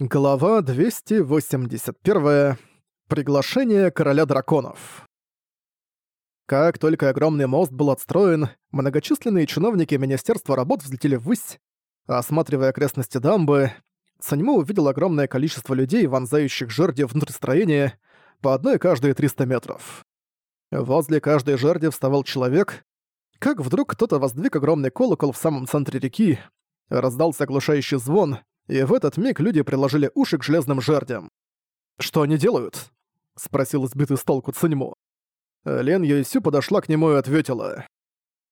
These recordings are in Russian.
Глава 281. Приглашение короля драконов. Как только огромный мост был отстроен, многочисленные чиновники Министерства работ взлетели ввысь. Осматривая окрестности дамбы, Саньмо увидел огромное количество людей, вонзающих жерди внутрь строения, по одной каждые 300 метров. Возле каждой жерди вставал человек, как вдруг кто-то воздвиг огромный колокол в самом центре реки, раздался оглушающий звон, и в этот миг люди приложили уши к железным жердям. «Что они делают?» — спросил сбитый с толку Циньму. Лен Юйсю подошла к нему и ответила.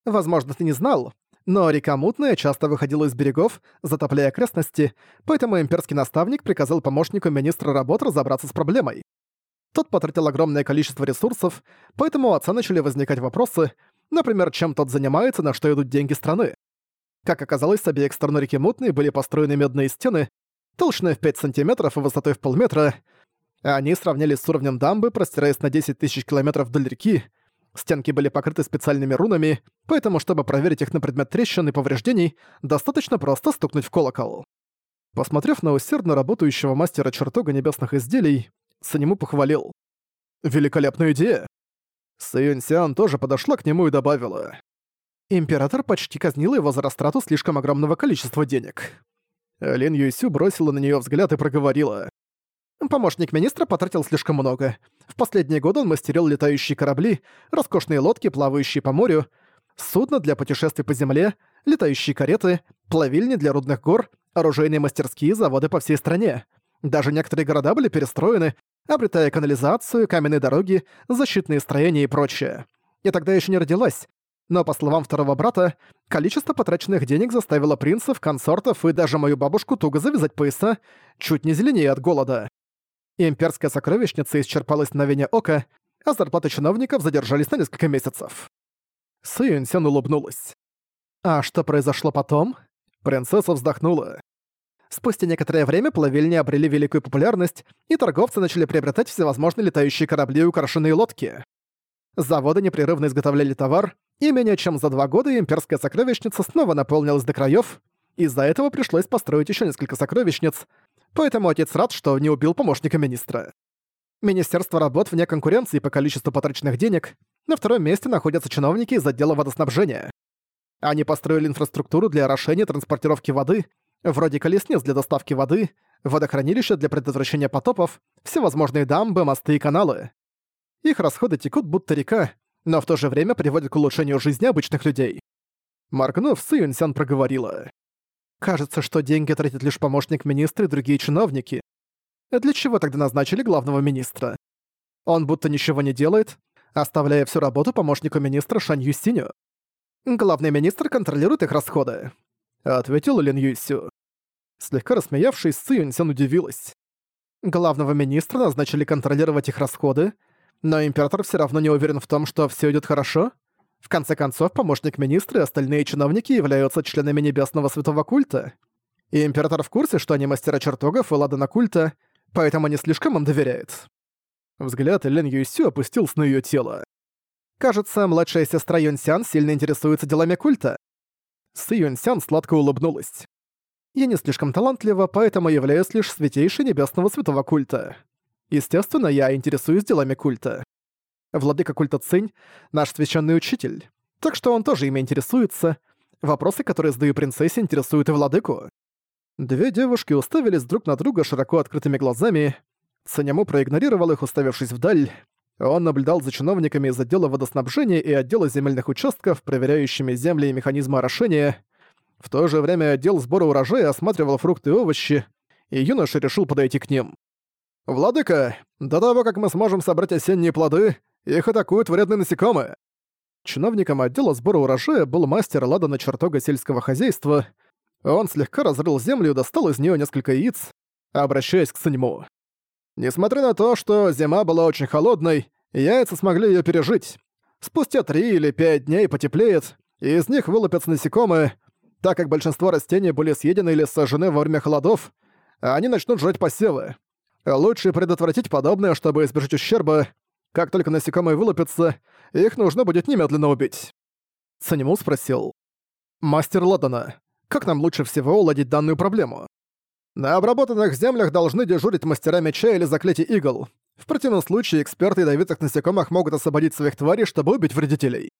«Возможно, ты не знал, но река Мутная часто выходила из берегов, затопляя окрестности, поэтому имперский наставник приказал помощнику министра работ разобраться с проблемой. Тот потратил огромное количество ресурсов, поэтому у отца начали возникать вопросы, например, чем тот занимается, на что идут деньги страны. Как оказалось, с обеих сторон реки Мутной были построены медные стены, толщиной в 5 сантиметров и высотой в полметра. Они сравнялись с уровнем дамбы, простираясь на 10 тысяч километров вдоль реки. Стенки были покрыты специальными рунами, поэтому, чтобы проверить их на предмет трещин и повреждений, достаточно просто стукнуть в колокол. Посмотрев на усердно работающего мастера чертога небесных изделий, Санему похвалил. «Великолепная идея!» Сэйюнсиан тоже подошла к нему и добавила. Император почти казнил его за растрату слишком огромного количества денег. Лин Юйсю бросила на нее взгляд и проговорила. Помощник министра потратил слишком много. В последние годы он мастерил летающие корабли, роскошные лодки, плавающие по морю, судно для путешествий по земле, летающие кареты, плавильни для рудных гор, оружейные мастерские заводы по всей стране. Даже некоторые города были перестроены, обретая канализацию, каменные дороги, защитные строения и прочее. Я тогда еще не родилась, но, по словам второго брата, количество потраченных денег заставило принцев, консортов и даже мою бабушку туго завязать пояса, чуть не зеленее от голода. Имперская сокровищница исчерпалась на вене ока, а зарплаты чиновников задержались на несколько месяцев. Сюэнсян улыбнулась. А что произошло потом? Принцесса вздохнула. Спустя некоторое время плавильни обрели великую популярность, и торговцы начали приобретать всевозможные летающие корабли и украшенные лодки. Заводы непрерывно изготовляли товар, и менее чем за два года имперская сокровищница снова наполнилась до краев. Из-за этого пришлось построить еще несколько сокровищниц, поэтому отец рад, что не убил помощника министра. Министерство работ вне конкуренции по количеству потраченных денег, на втором месте находятся чиновники из отдела водоснабжения. Они построили инфраструктуру для орошения транспортировки воды, вроде колесниц для доставки воды, водохранилища для предотвращения потопов, всевозможные дамбы, мосты и каналы. Их расходы текут будто река, но в то же время приводит к улучшению жизни обычных людей. Моргнув, Сюнсян проговорила. «Кажется, что деньги тратит лишь помощник министра и другие чиновники. Для чего тогда назначили главного министра? Он будто ничего не делает, оставляя всю работу помощнику министра Шань Юсиню. Главный министр контролирует их расходы», — ответил Лин Юсю. Слегка рассмеявшись, Сюнсян удивилась. Главного министра назначили контролировать их расходы, но император все равно не уверен в том, что все идет хорошо? В конце концов, помощник министра и остальные чиновники являются членами Небесного Святого Культа. И император в курсе, что они мастера чертогов и ладана культа, поэтому не слишком им доверяет. Взгляд Лен Юйсю опустился на ее тело. Кажется, младшая сестра Юнсян сильно интересуется делами культа. Сы Юнсян сладко улыбнулась. Я не слишком талантлива, поэтому являюсь лишь святейшей Небесного Святого Культа. Естественно, я интересуюсь делами культа. Владыка культа Цинь — наш священный учитель, так что он тоже ими интересуется. Вопросы, которые задаю принцессе, интересуют и владыку. Две девушки уставились друг на друга широко открытыми глазами. Циняму проигнорировал их, уставившись вдаль. Он наблюдал за чиновниками из отдела водоснабжения и отдела земельных участков, проверяющими земли и механизмы орошения. В то же время отдел сбора урожая осматривал фрукты и овощи, и юноша решил подойти к ним. «Владыка, до того, как мы сможем собрать осенние плоды, их атакуют вредные насекомые». Чиновником отдела сбора урожая был мастер Ладана чертога сельского хозяйства. Он слегка разрыл землю и достал из нее несколько яиц, обращаясь к Саньму. Несмотря на то, что зима была очень холодной, яйца смогли ее пережить. Спустя три или пять дней потеплеет, и из них вылупятся насекомые, так как большинство растений были съедены или сожжены во время холодов, они начнут жрать посевы. Лучше предотвратить подобное, чтобы избежать ущерба. Как только насекомые вылупятся, их нужно будет немедленно убить. Санимул спросил. «Мастер Ладана, как нам лучше всего уладить данную проблему?» На обработанных землях должны дежурить мастера меча или заклятий игл. В противном случае эксперты ядовитых насекомых могут освободить своих тварей, чтобы убить вредителей.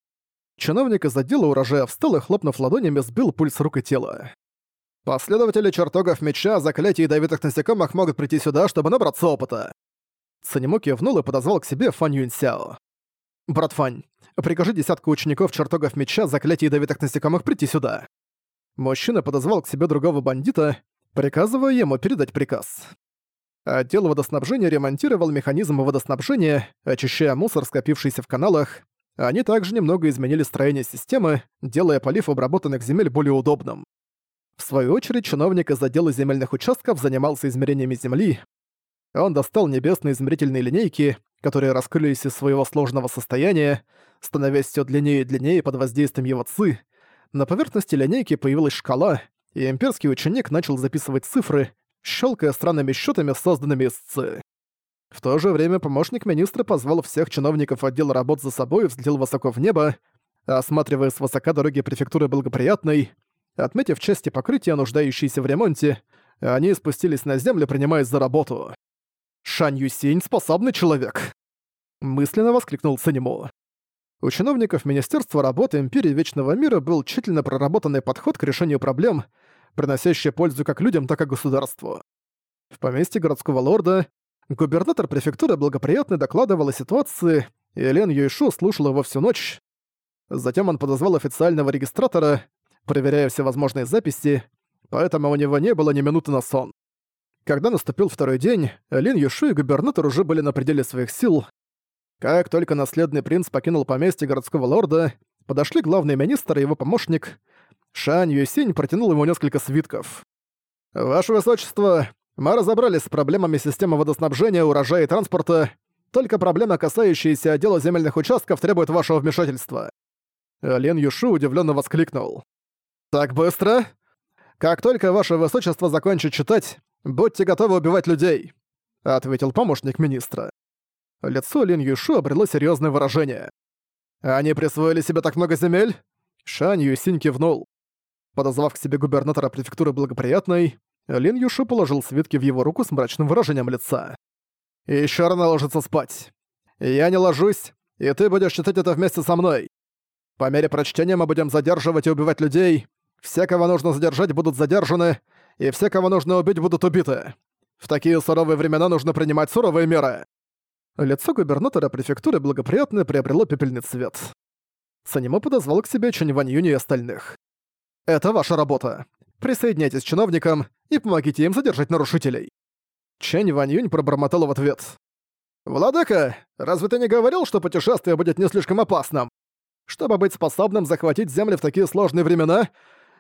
Чиновник из отдела урожая встал и, хлопнув ладонями, сбил пульс рук и тела. Последователи чертогов меча, заклятий ядовитых насекомых могут прийти сюда, чтобы набраться опыта. Санему кивнул и подозвал к себе Фань Юньсяо. «Брат Фань, прикажи десятку учеников чертогов меча, заклятий ядовитых насекомых прийти сюда». Мужчина подозвал к себе другого бандита, приказывая ему передать приказ. Отдел водоснабжения ремонтировал механизмы водоснабжения, очищая мусор, скопившийся в каналах. Они также немного изменили строение системы, делая полив обработанных земель более удобным. В свою очередь, чиновник из отдела земельных участков занимался измерениями земли. Он достал небесные измерительные линейки, которые раскрылись из своего сложного состояния, становясь все длиннее и длиннее под воздействием его ци. На поверхности линейки появилась шкала, и имперский ученик начал записывать цифры, щелкая странными счетами, созданными из ЦИ. В то же время помощник министра позвал всех чиновников отдела работ за собой и взлетел высоко в небо, осматривая свысока дороги префектуры благоприятной. Отметив части покрытия, нуждающиеся в ремонте, они спустились на землю, принимаясь за работу. «Шань Юсинь — способный человек!» Мысленно воскликнул Санему. У чиновников Министерства работы Империи Вечного Мира был тщательно проработанный подход к решению проблем, приносящий пользу как людям, так и государству. В поместье городского лорда губернатор префектуры благоприятно докладывал о ситуации, и Элен Юйшу слушал его всю ночь. Затем он подозвал официального регистратора, проверяя все возможные записи, поэтому у него не было ни минуты на сон. Когда наступил второй день, Лин Юшу и губернатор уже были на пределе своих сил, как только наследный принц покинул поместье городского лорда, подошли главный министр и его помощник. Шань Юсинь протянул ему несколько свитков. «Ваше Высочество, мы разобрались с проблемами системы водоснабжения, урожая и транспорта. Только проблема, касающаяся отдела земельных участков, требует вашего вмешательства». Лен Юшу удивленно воскликнул. «Так быстро? Как только ваше Высочество закончит читать, будьте готовы убивать людей», — ответил помощник министра. Лицо Лин Юшу обрело серьезное выражение. «Они присвоили себе так много земель?» Шань Юсинь кивнул. Подозвав к себе губернатора префектуры благоприятной, Лин Юшу положил свитки в его руку с мрачным выражением лица. «Ещё рано ложиться спать. Я не ложусь, и ты будешь читать это вместе со мной. По мере прочтения мы будем задерживать и убивать людей. Все, кого нужно задержать, будут задержаны, и все, кого нужно убить, будут убиты. В такие суровые времена нужно принимать суровые меры. Лицо губернатора префектуры благоприятно приобрело пепельный цвет. Санимо подозвал к себе Чунь Вань Юни и остальных. «Это ваша работа. Присоединяйтесь к чиновникам и помогите им задержать нарушителей». Чэнь Вань Юнь пробормотал в ответ. «Владыка, разве ты не говорил, что путешествие будет не слишком опасным? Чтобы быть способным захватить земли в такие сложные времена,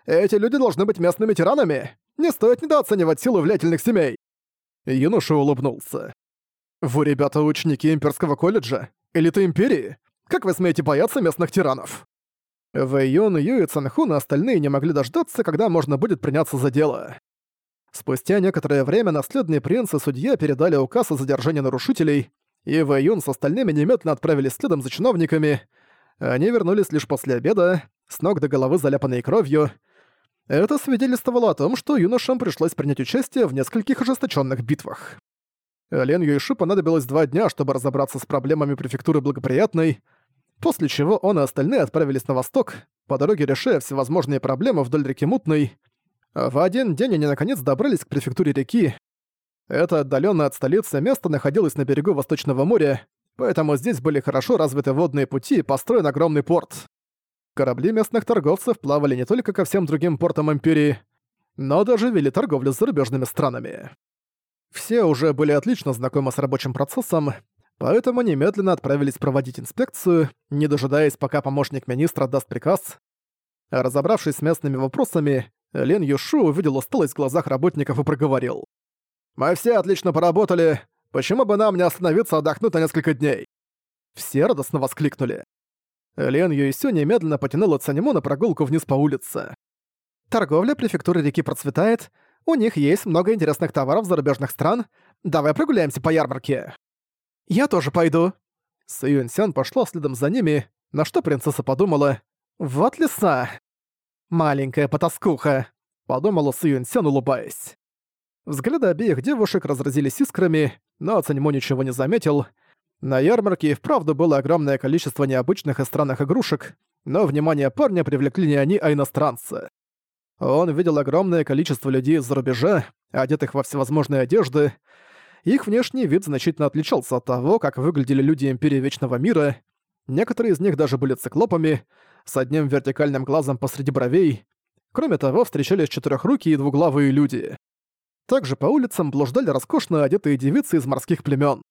эти люди должны быть местными тиранами. Не стоит недооценивать силу влиятельных семей». Юноша улыбнулся. «Вы, ребята, ученики имперского колледжа? Элита империи? Как вы смеете бояться местных тиранов?» Вэй Юн, Ю и Цанхун и остальные не могли дождаться, когда можно будет приняться за дело. Спустя некоторое время наследный принц и судья передали указ о задержании нарушителей, и Вэй Юн с остальными немедленно отправились следом за чиновниками. Они вернулись лишь после обеда, с ног до головы заляпанной кровью. Это свидетельствовало о том, что юношам пришлось принять участие в нескольких ожесточенных битвах. Лен Юйшу понадобилось два дня, чтобы разобраться с проблемами префектуры благоприятной, после чего он и остальные отправились на восток, по дороге решая всевозможные проблемы вдоль реки Мутной. В один день они наконец добрались к префектуре реки. Это отдаленное от столицы место находилось на берегу Восточного моря, поэтому здесь были хорошо развиты водные пути и построен огромный порт. Корабли местных торговцев плавали не только ко всем другим портам Империи, но даже вели торговлю с зарубежными странами. Все уже были отлично знакомы с рабочим процессом, поэтому немедленно отправились проводить инспекцию, не дожидаясь, пока помощник министра даст приказ. Разобравшись с местными вопросами, Лен Юшу увидел усталость в глазах работников и проговорил. «Мы все отлично поработали. Почему бы нам не остановиться отдохнуть на несколько дней?» Все радостно воскликнули. Лен Юйсю немедленно потянула Цанему на прогулку вниз по улице. Торговля префектуры реки процветает, у них есть много интересных товаров зарубежных стран. Давай прогуляемся по ярмарке». «Я тоже пойду». Сюньсян пошла следом за ними, на что принцесса подумала. «Вот лиса!» «Маленькая потаскуха», — подумала Сюньсян, улыбаясь. Взгляды обеих девушек разразились искрами, но Цаньмо ничего не заметил. На ярмарке и вправду было огромное количество необычных и странных игрушек, но внимание парня привлекли не они, а иностранцы. Он видел огромное количество людей из-за рубежа, одетых во всевозможные одежды. Их внешний вид значительно отличался от того, как выглядели люди Империи Вечного Мира. Некоторые из них даже были циклопами, с одним вертикальным глазом посреди бровей. Кроме того, встречались четырехрукие и двуглавые люди. Также по улицам блуждали роскошно одетые девицы из морских племен.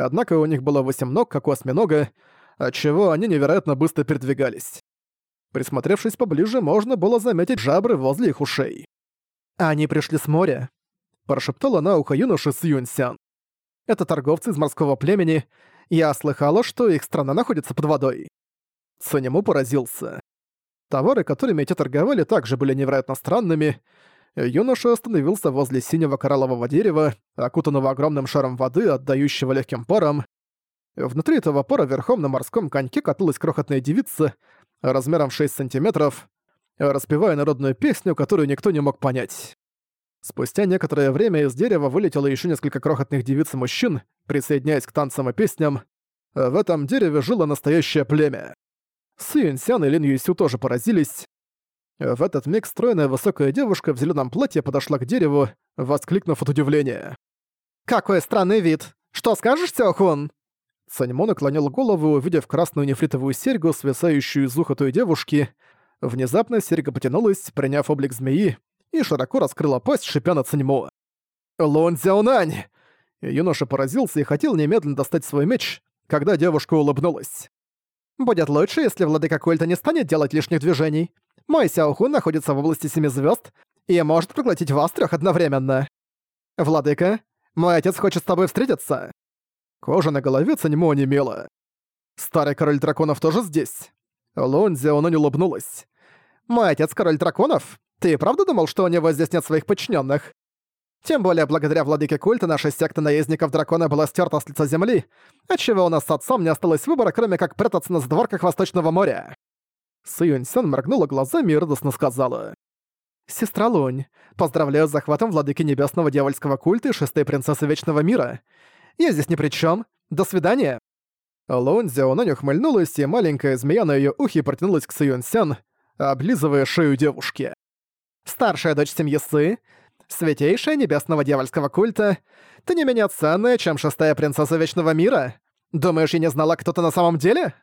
Однако у них было восемь ног, как у осьминога, отчего они невероятно быстро передвигались. Присмотревшись поближе, можно было заметить жабры возле их ушей. «Они пришли с моря», — прошептала на ухо юноши с. «Это торговцы из морского племени. Я слыхала, что их страна находится под водой». Цанему поразился. Товары, которыми те торговали, также были невероятно странными. Юноша остановился возле синего кораллового дерева, окутанного огромным шаром воды, отдающего легким паром. Внутри этого пара верхом на морском коньке каталась крохотная девица, размером в 6 сантиметров, распевая народную песню, которую никто не мог понять. Спустя некоторое время из дерева вылетело еще несколько крохотных девиц и мужчин, присоединяясь к танцам и песням. В этом дереве жило настоящее племя. Сюэнсян и Лин Юйсю тоже поразились. В этот миг стройная высокая девушка в зеленом платье подошла к дереву, воскликнув от удивления. «Какой странный вид! Что скажешь, Сяохун?» Саньмо наклонил голову, увидев красную нефритовую серьгу, свисающую из уха той девушки. Внезапно серьга потянулась, приняв облик змеи, и широко раскрыла пасть, шипя на Саньмо. «Лун Зяунань!» Юноша поразился и хотел немедленно достать свой меч, когда девушка улыбнулась. «Будет лучше, если владыка культа не станет делать лишних движений. Мой Сяохун находится в области Семи Звезд и может проглотить вас трех одновременно. Владыка, мой отец хочет с тобой встретиться». Кожа на голове Цаньмо онемела. «Старый король драконов тоже здесь?» Лун Зяонунь улыбнулась. «Мой отец король драконов? Ты правда думал, что у него здесь нет своих подчиненных? Тем более, благодаря владыке культа наша секта наездников дракона была стерта с лица земли, отчего у нас с отцом не осталось выбора, кроме как прятаться на задворках Восточного моря». Сюньсян моргнула глазами и радостно сказала. «Сестра Лунь, поздравляю с захватом владыки небесного дьявольского культа и шестой принцессы Вечного Мира. Я здесь ни при чем. До свидания!» Лунь Зяонань ухмыльнулась, и маленькая змея на её ухе протянулась к Сюньсян, облизывая шею девушки. «Старшая дочь семьи Сы, святейшая небесного дьявольского культа, ты не менее ценная, чем шестая принцесса Вечного Мира? Думаешь, я не знала, кто ты на самом деле?»